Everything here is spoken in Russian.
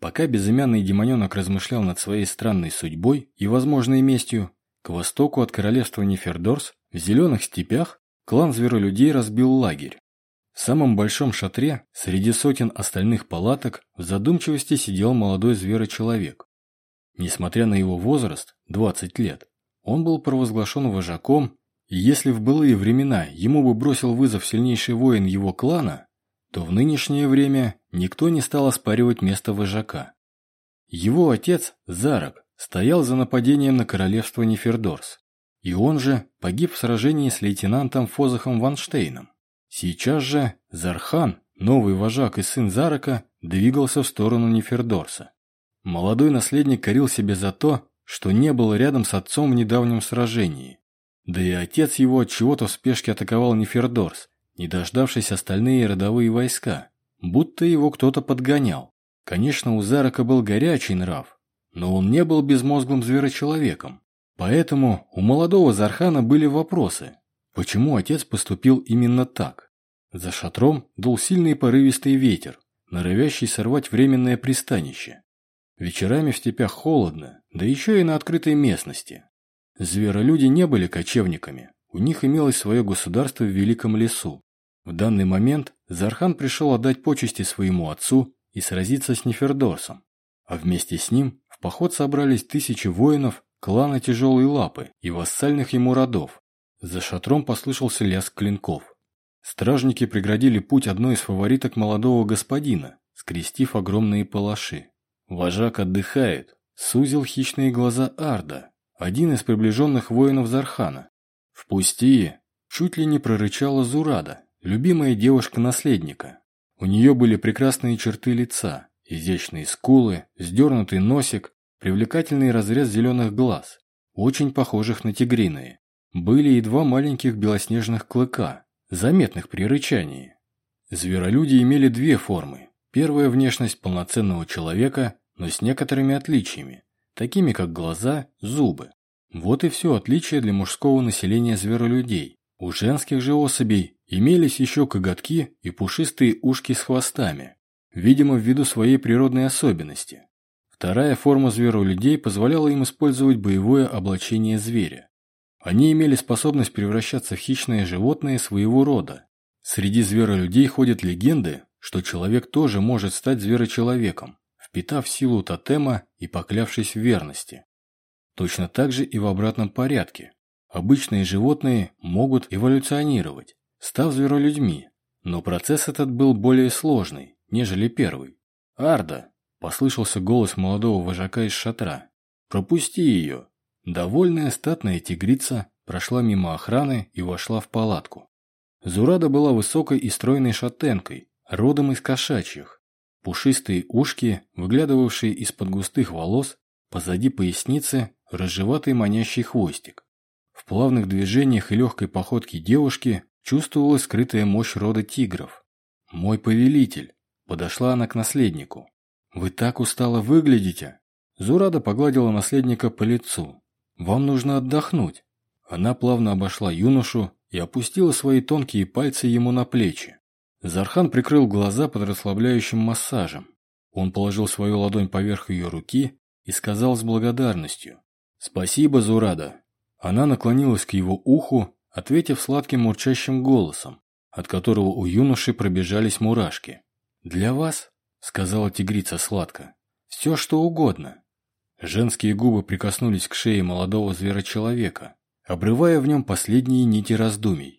Пока безымянный демоненок размышлял над своей странной судьбой и возможной местью, к востоку от королевства Нефердорс, в зеленых степях, клан зверолюдей разбил лагерь. В самом большом шатре, среди сотен остальных палаток, в задумчивости сидел молодой зверочеловек. Несмотря на его возраст, 20 лет, он был провозглашен вожаком, и если в былые времена ему бы бросил вызов сильнейший воин его клана, то в нынешнее время никто не стал оспаривать место вожака. Его отец, Зарок, стоял за нападением на королевство Нефердорс, и он же погиб в сражении с лейтенантом Фозахом Ванштейном. Сейчас же Зархан, новый вожак и сын Зарака, двигался в сторону Нефердорса. Молодой наследник корил себе за то, что не был рядом с отцом в недавнем сражении. Да и отец его от чего-то в спешке атаковал Нефердорс, не дождавшись остальные родовые войска, будто его кто-то подгонял. Конечно, у Зарака был горячий нрав, но он не был безмозглым зверочеловеком. Поэтому у молодого Зархана были вопросы, Почему отец поступил именно так? За шатром дул сильный порывистый ветер, норовящий сорвать временное пристанище. Вечерами в степях холодно, да еще и на открытой местности. Зверолюди не были кочевниками, у них имелось свое государство в великом лесу. В данный момент Зархан пришел отдать почести своему отцу и сразиться с Нефердорсом, а вместе с ним в поход собрались тысячи воинов клана Тяжелой Лапы и вассальных ему родов, за шатром послышался лязг клинков. Стражники преградили путь одной из фавориток молодого господина, скрестив огромные палаши. Вожак отдыхает, сузил хищные глаза Арда, один из приближенных воинов Зархана. «Впусти!» Чуть ли не прорычала Зурада, любимая девушка наследника. У нее были прекрасные черты лица, изящные скулы, сдернутый носик, привлекательный разрез зеленых глаз, очень похожих на тигриные были и два маленьких белоснежных клыка, заметных при рычании. Зверолюди имели две формы. Первая – внешность полноценного человека, но с некоторыми отличиями, такими как глаза, зубы. Вот и все отличие для мужского населения зверолюдей. У женских же особей имелись еще коготки и пушистые ушки с хвостами, видимо, ввиду своей природной особенности. Вторая форма зверолюдей позволяла им использовать боевое облачение зверя. Они имели способность превращаться в хищные животные своего рода. Среди зверолюдей ходят легенды, что человек тоже может стать зверочеловеком, впитав силу тотема и поклявшись в верности. Точно так же и в обратном порядке. Обычные животные могут эволюционировать, став зверолюдьми, но процесс этот был более сложный, нежели первый. «Арда!» – послышался голос молодого вожака из шатра. «Пропусти ее!» Довольная статная тигрица прошла мимо охраны и вошла в палатку. Зурада была высокой и стройной шатенкой, родом из кошачьих. Пушистые ушки, выглядывавшие из-под густых волос, позади поясницы рыжеватый манящий хвостик. В плавных движениях и легкой походке девушки чувствовалась скрытая мощь рода тигров. «Мой повелитель!» – подошла она к наследнику. «Вы так устало выглядите!» Зурада погладила наследника по лицу. «Вам нужно отдохнуть». Она плавно обошла юношу и опустила свои тонкие пальцы ему на плечи. Зархан прикрыл глаза под расслабляющим массажем. Он положил свою ладонь поверх ее руки и сказал с благодарностью «Спасибо, Зурада». Она наклонилась к его уху, ответив сладким мурчащим голосом, от которого у юноши пробежались мурашки. «Для вас», — сказала тигрица сладко, — «все, что угодно». Женские губы прикоснулись к шее молодого зверочеловека, обрывая в нем последние нити раздумий.